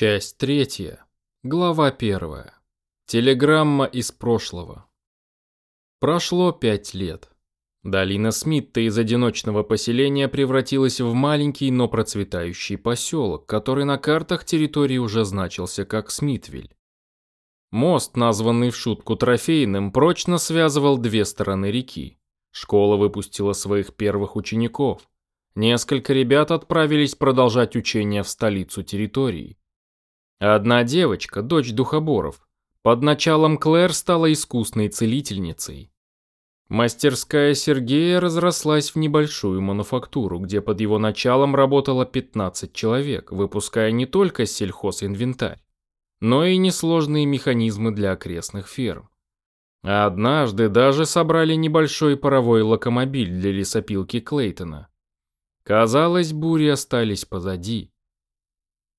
Часть третья. Глава первая. Телеграмма из прошлого. Прошло пять лет. Долина Смитта из одиночного поселения превратилась в маленький, но процветающий поселок, который на картах территории уже значился как Смитвиль. Мост, названный в шутку трофейным, прочно связывал две стороны реки. Школа выпустила своих первых учеников. Несколько ребят отправились продолжать учение в столицу территории. Одна девочка, дочь духоборов, под началом Клэр стала искусной целительницей. Мастерская Сергея разрослась в небольшую мануфактуру, где под его началом работало 15 человек, выпуская не только сельхозинвентарь, но и несложные механизмы для окрестных ферм. А однажды даже собрали небольшой паровой локомобиль для лесопилки Клейтона. Казалось, бури остались позади.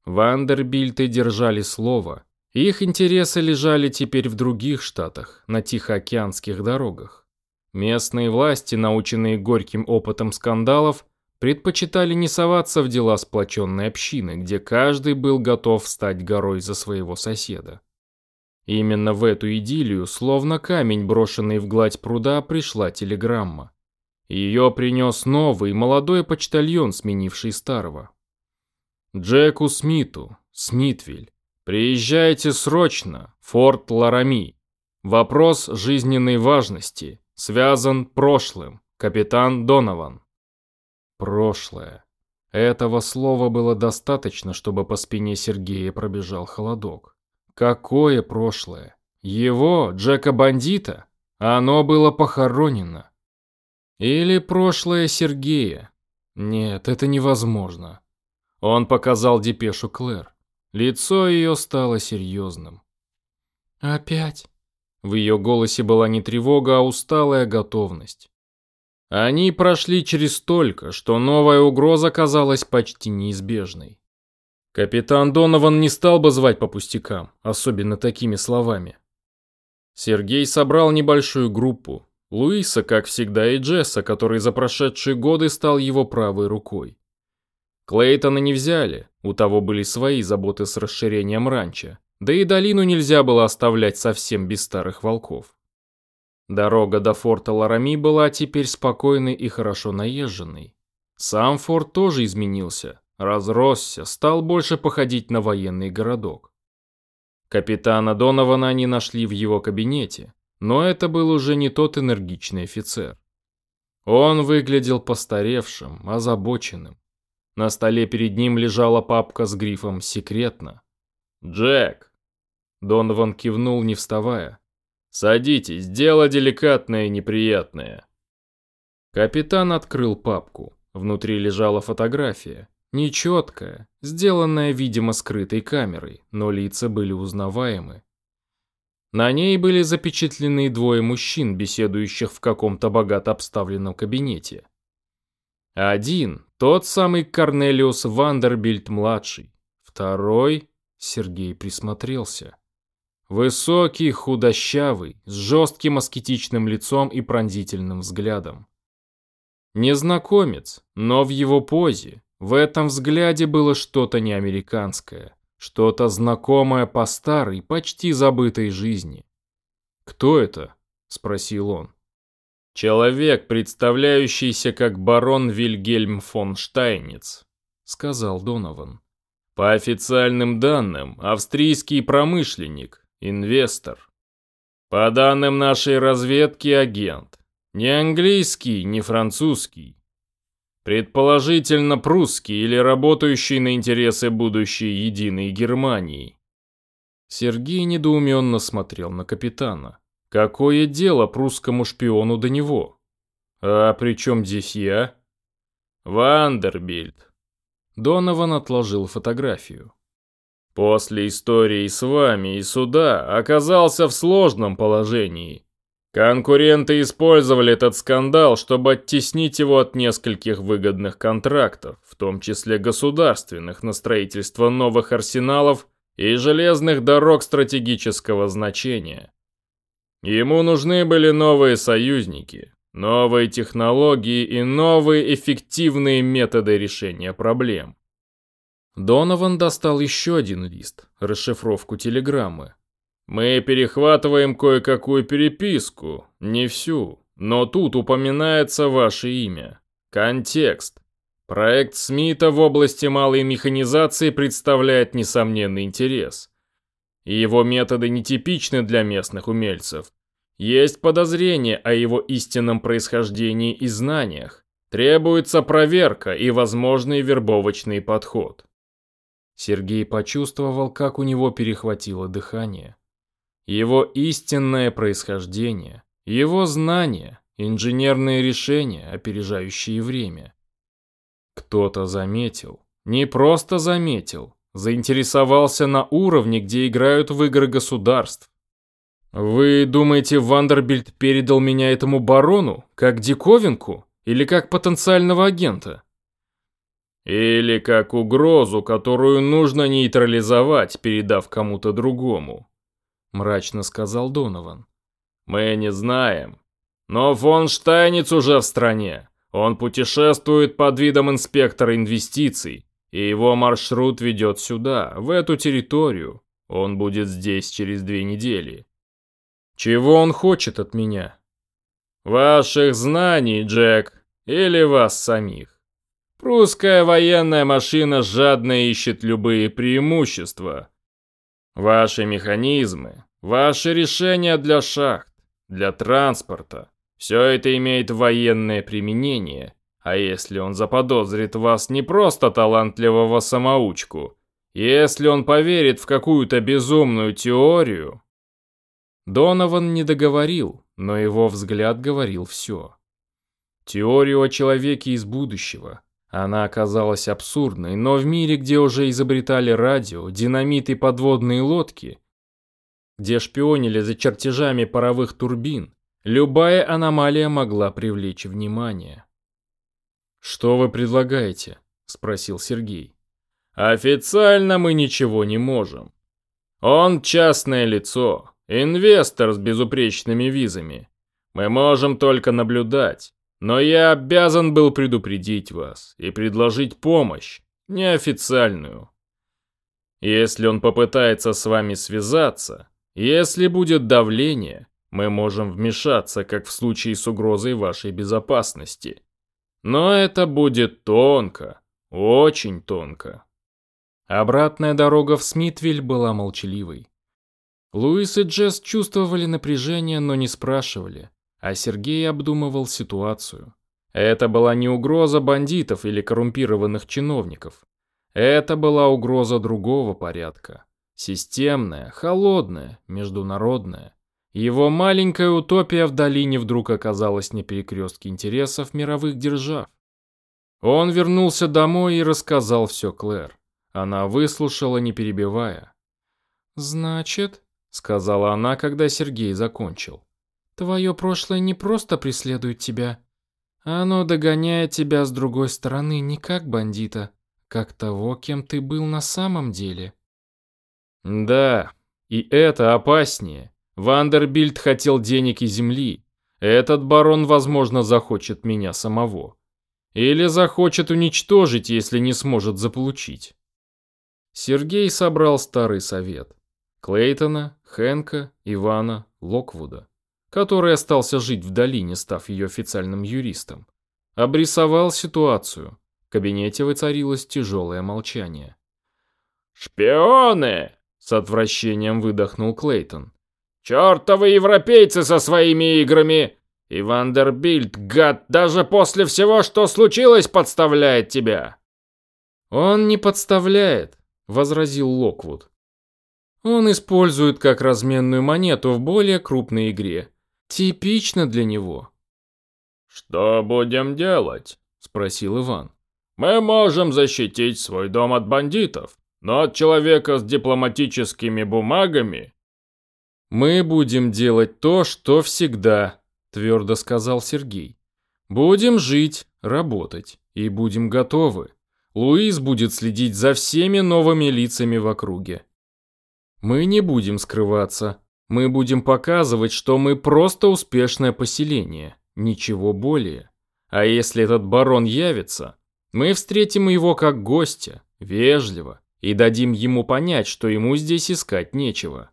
Вандербильты держали слово. Их интересы лежали теперь в других штатах, на тихоокеанских дорогах. Местные власти, наученные горьким опытом скандалов, предпочитали не соваться в дела сплоченной общины, где каждый был готов стать горой за своего соседа. Именно в эту идиллию, словно камень, брошенный в гладь пруда, пришла телеграмма. Ее принес новый, молодой почтальон, сменивший старого. Джеку Смиту, Смитвиль. Приезжайте срочно, Форт Ларами. Вопрос жизненной важности, связан прошлым, капитан Донован. Прошлое. Этого слова было достаточно, чтобы по спине Сергея пробежал холодок. Какое прошлое? Его, Джека-бандита? Оно было похоронено. Или прошлое Сергея? Нет, это невозможно. Он показал депешу Клэр. Лицо ее стало серьезным. «Опять?» В ее голосе была не тревога, а усталая готовность. Они прошли через столько, что новая угроза казалась почти неизбежной. Капитан Донован не стал бы звать по пустякам, особенно такими словами. Сергей собрал небольшую группу. Луиса, как всегда, и Джесса, который за прошедшие годы стал его правой рукой. Клейтона не взяли, у того были свои заботы с расширением ранчо, да и долину нельзя было оставлять совсем без старых волков. Дорога до форта Ларами была теперь спокойной и хорошо наезженной. Сам форт тоже изменился, разросся, стал больше походить на военный городок. Капитана Донована они нашли в его кабинете, но это был уже не тот энергичный офицер. Он выглядел постаревшим, озабоченным. На столе перед ним лежала папка с грифом «Секретно». «Джек!» Донован кивнул, не вставая. «Садитесь, дело деликатное и неприятное». Капитан открыл папку. Внутри лежала фотография. Нечеткая, сделанная, видимо, скрытой камерой, но лица были узнаваемы. На ней были запечатлены двое мужчин, беседующих в каком-то богато обставленном кабинете. Один – тот самый Корнелиус Вандербильд-младший. Второй – Сергей присмотрелся. Высокий, худощавый, с жестким аскетичным лицом и пронзительным взглядом. Незнакомец, но в его позе, в этом взгляде было что-то неамериканское, что-то знакомое по старой, почти забытой жизни. «Кто это?» – спросил он. «Человек, представляющийся как барон Вильгельм фон Штайниц», — сказал Донован. «По официальным данным, австрийский промышленник, инвестор. По данным нашей разведки, агент. Не английский, не французский. Предположительно прусский или работающий на интересы будущей единой Германии». Сергей недоуменно смотрел на капитана. Какое дело прусскому шпиону до него? А при чем здесь я? Вандербильд. Донован отложил фотографию. После истории с вами и суда оказался в сложном положении. Конкуренты использовали этот скандал, чтобы оттеснить его от нескольких выгодных контрактов, в том числе государственных, на строительство новых арсеналов и железных дорог стратегического значения. Ему нужны были новые союзники, новые технологии и новые эффективные методы решения проблем. Донован достал еще один лист, расшифровку телеграммы. «Мы перехватываем кое-какую переписку, не всю, но тут упоминается ваше имя. Контекст. Проект Смита в области малой механизации представляет несомненный интерес. Его методы нетипичны для местных умельцев. Есть подозрение о его истинном происхождении и знаниях. Требуется проверка и возможный вербовочный подход. Сергей почувствовал, как у него перехватило дыхание. Его истинное происхождение, его знания, инженерные решения, опережающие время. Кто-то заметил, не просто заметил, заинтересовался на уровне, где играют в игры государств. Вы думаете, Вандербильд передал меня этому барону, как диковинку или как потенциального агента? Или как угрозу, которую нужно нейтрализовать, передав кому-то другому, мрачно сказал Донован. Мы не знаем. Но фон Штайниц уже в стране. Он путешествует под видом инспектора инвестиций, и его маршрут ведет сюда, в эту территорию. Он будет здесь через две недели. Чего он хочет от меня? Ваших знаний, Джек, или вас самих. Прусская военная машина жадно ищет любые преимущества. Ваши механизмы, ваши решения для шахт, для транспорта. Все это имеет военное применение. А если он заподозрит вас не просто талантливого самоучку, если он поверит в какую-то безумную теорию, Донован не договорил, но его взгляд говорил все. Теорию о человеке из будущего. Она оказалась абсурдной, но в мире, где уже изобретали радио, динамит и подводные лодки, где шпионили за чертежами паровых турбин, любая аномалия могла привлечь внимание. «Что вы предлагаете?» – спросил Сергей. «Официально мы ничего не можем. Он частное лицо, Инвестор с безупречными визами. Мы можем только наблюдать. Но я обязан был предупредить вас и предложить помощь, неофициальную. Если он попытается с вами связаться, если будет давление, мы можем вмешаться, как в случае с угрозой вашей безопасности. Но это будет тонко, очень тонко. Обратная дорога в Смитвиль была молчаливой. Луис и Джесс чувствовали напряжение, но не спрашивали, а Сергей обдумывал ситуацию. Это была не угроза бандитов или коррумпированных чиновников. Это была угроза другого порядка. Системная, холодная, международная. Его маленькая утопия в долине вдруг оказалась на перекрестке интересов мировых держав. Он вернулся домой и рассказал все Клэр. Она выслушала, не перебивая. «Значит», — сказала она, когда Сергей закончил. «Твое прошлое не просто преследует тебя. Оно догоняет тебя с другой стороны не как бандита, как того, кем ты был на самом деле». «Да, и это опаснее. Вандербильд хотел денег и земли. Этот барон, возможно, захочет меня самого. Или захочет уничтожить, если не сможет заполучить». Сергей собрал старый совет. Клейтона, Хэнка, Ивана, Локвуда, который остался жить в долине, став ее официальным юристом, обрисовал ситуацию. В кабинете воцарилось тяжелое молчание. «Шпионы!» — с отвращением выдохнул Клейтон. «Чертовы европейцы со своими играми! И Вандербильд, гад, даже после всего, что случилось, подставляет тебя!» «Он не подставляет», — возразил Локвуд он использует как разменную монету в более крупной игре. Типично для него. «Что будем делать?» – спросил Иван. «Мы можем защитить свой дом от бандитов, но от человека с дипломатическими бумагами...» «Мы будем делать то, что всегда», – твердо сказал Сергей. «Будем жить, работать и будем готовы. Луис будет следить за всеми новыми лицами в округе. Мы не будем скрываться. Мы будем показывать, что мы просто успешное поселение, ничего более. А если этот барон явится, мы встретим его как гостя, вежливо, и дадим ему понять, что ему здесь искать нечего.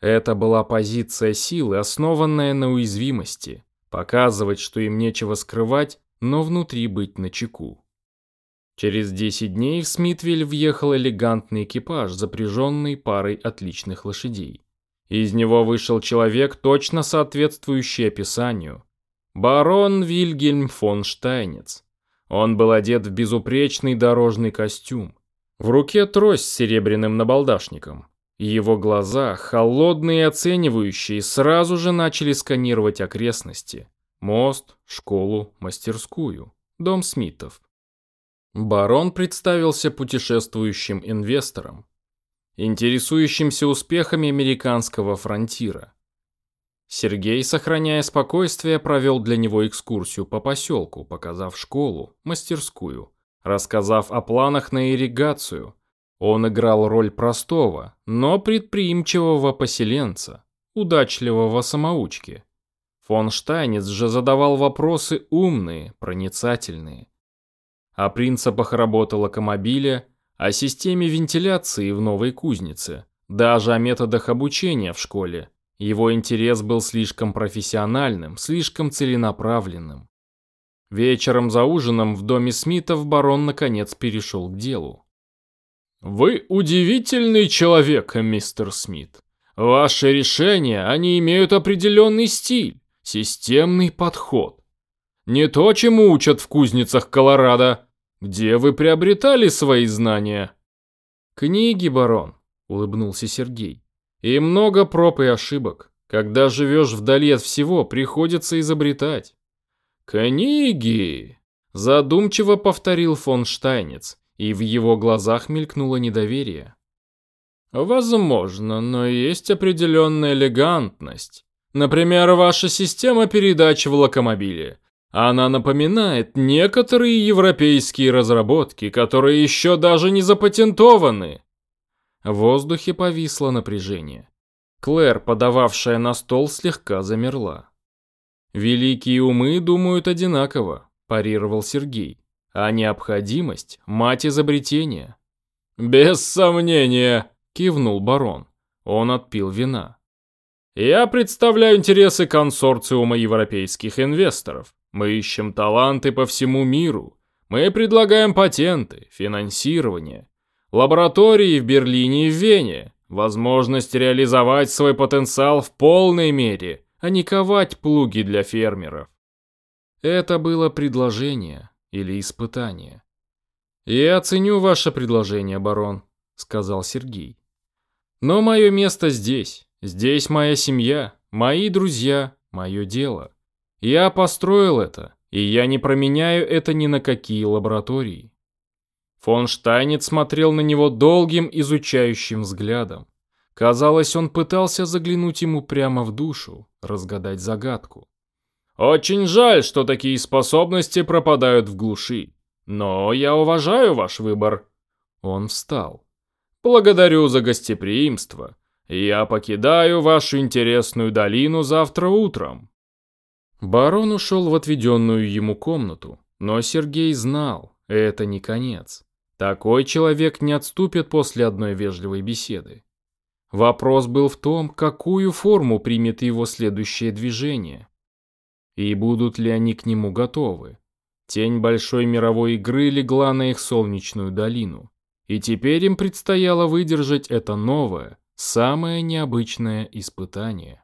Это была позиция силы, основанная на уязвимости, показывать, что им нечего скрывать, но внутри быть начеку. Через 10 дней в Смитвиль въехал элегантный экипаж, запряженный парой отличных лошадей. Из него вышел человек, точно соответствующий описанию. Барон Вильгельм фон Штайнец. Он был одет в безупречный дорожный костюм. В руке трость с серебряным набалдашником. Его глаза, холодные и оценивающие, сразу же начали сканировать окрестности. Мост, школу, мастерскую, дом Смитов. Барон представился путешествующим инвестором, интересующимся успехами американского фронтира. Сергей, сохраняя спокойствие, провел для него экскурсию по поселку, показав школу, мастерскую, рассказав о планах на ирригацию. Он играл роль простого, но предприимчивого поселенца, удачливого самоучки. Фон Штайнец же задавал вопросы умные, проницательные. О принципах работы локомобиля, о системе вентиляции в новой кузнице, даже о методах обучения в школе, его интерес был слишком профессиональным, слишком целенаправленным. Вечером за ужином в доме Смитов барон наконец перешел к делу. «Вы удивительный человек, мистер Смит. Ваши решения, они имеют определенный стиль, системный подход. Не то, чему учат в кузницах Колорадо. Где вы приобретали свои знания?» «Книги, барон», — улыбнулся Сергей. И много проб и ошибок. Когда живешь вдали от всего, приходится изобретать. «Книги!» – задумчиво повторил фон Штайнец, и в его глазах мелькнуло недоверие. «Возможно, но есть определенная элегантность. Например, ваша система передач в локомобиле. Она напоминает некоторые европейские разработки, которые еще даже не запатентованы. В воздухе повисло напряжение. Клэр, подававшая на стол, слегка замерла. «Великие умы думают одинаково», – парировал Сергей. «А необходимость – мать изобретения». «Без сомнения», – кивнул барон. Он отпил вина. «Я представляю интересы консорциума европейских инвесторов. Мы ищем таланты по всему миру. Мы предлагаем патенты, финансирование, лаборатории в Берлине и в Вене, возможность реализовать свой потенциал в полной мере, а не ковать плуги для фермеров. Это было предложение или испытание. «Я оценю ваше предложение, барон», — сказал Сергей. «Но мое место здесь. Здесь моя семья, мои друзья, мое дело. Я построил это, и я не променяю это ни на какие лаборатории». Фон Штайнец смотрел на него долгим изучающим взглядом. Казалось, он пытался заглянуть ему прямо в душу, разгадать загадку. «Очень жаль, что такие способности пропадают в глуши. Но я уважаю ваш выбор». Он встал. «Благодарю за гостеприимство. Я покидаю вашу интересную долину завтра утром». Барон ушел в отведенную ему комнату, но Сергей знал, это не конец. Такой человек не отступит после одной вежливой беседы. Вопрос был в том, какую форму примет его следующее движение. И будут ли они к нему готовы. Тень большой мировой игры легла на их солнечную долину. И теперь им предстояло выдержать это новое, самое необычное испытание.